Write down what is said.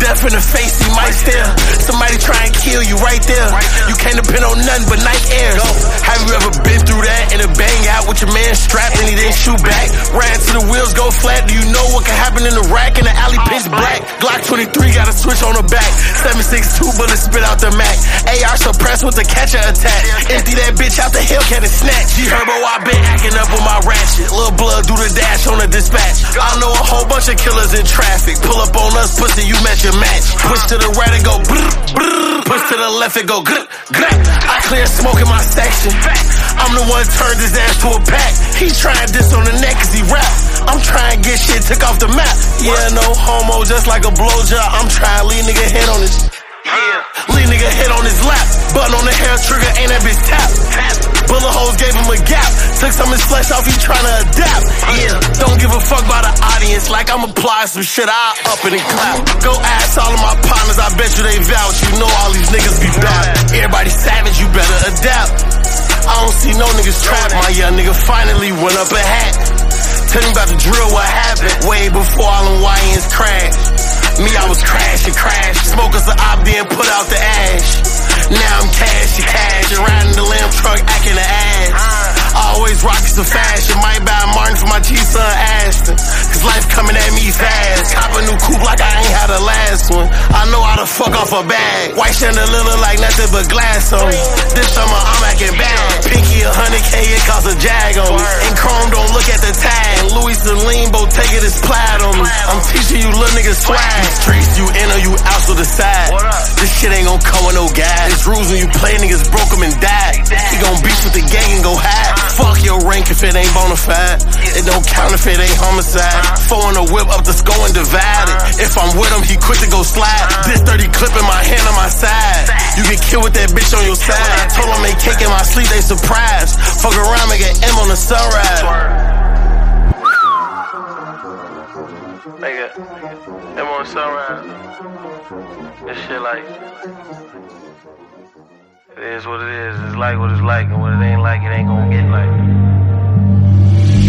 death in the face, he might stare. Somebody try and kill you right there. You can't depend on nothing but night air. Have you ever been through that and a your man strapped and he didn't shoot back? Ran to the wheels go flat. Do you know what can happen in the rack in the alley pitch black? Glock 23 got a switch on the back. 762 bullets spit out the Mac. AR suppressed with the catcher attack. Empty that bitch out the Hellcat and snatch. G Herbo, I been acting up with my ratchet. Little blood do the dash on the dispatch. I know a whole bunch of killers in traffic. Pull up on us, pussy, you match your match. Push to the right and go brr, brr. Push to the left and go grr, grr. I clear smoke in my section. I'm the one turned his ass to a pack. He trying this on the neck cause he rap. I'm trying to get shit took off the map. Yeah, no homo, just like a blowjob. I'm trying to leave nigga head on his. Yeah. Leave nigga head on his lap. Button on the hair trigger, ain't that bitch tap. Bullet holes gave him a gap. Took some of his flesh off, he trying to adapt. Yeah. Don't give a fuck about the audience. Like I'm applying some shit, I up and clap. Go ask all of my partners, I bet you they vouch. You know all these niggas be bad. Everybody savage, you better adapt. I don't see no niggas trap. My young nigga finally went up a hat. Tell me about the drill, what happened. Way before all them YNs crashed. Me, I was crashing, crashing. Smoke us the op, then put out the ash. Now I'm cashing, cashing. Riding the lamb truck, acting the ass. Always rocking some fashion. Might buy a Martin for my G-son the last one. I know how to fuck off a bag. White chandelier like nothing but glass on me. This summer I'm acting bad. Pinky a hundred K, it cost a jag on me. And Chrome don't look at the tag. Louis Celine, both as plaid on me. I'm teaching you little niggas swag. Streets, you you out to the side. This shit ain't gon' come with no gas. It's rules when you play niggas broke 'em and died. He gon' beef with the gang and go hide. Fuck your rank if it ain't bona fide. It don't count if it ain't homicide. Four in the whip up the skull and divide it. If I'm with him, he quick to go slide. This 30 clip in my hand on my side. You get killed with that bitch on your side. Told him make cake in my sleep, they surprised. Fuck around, make an M on the sunrise. Make it. M on sunrise. This shit like. It is what it is. It's like what it's like, and what it ain't like, it ain't gonna get like.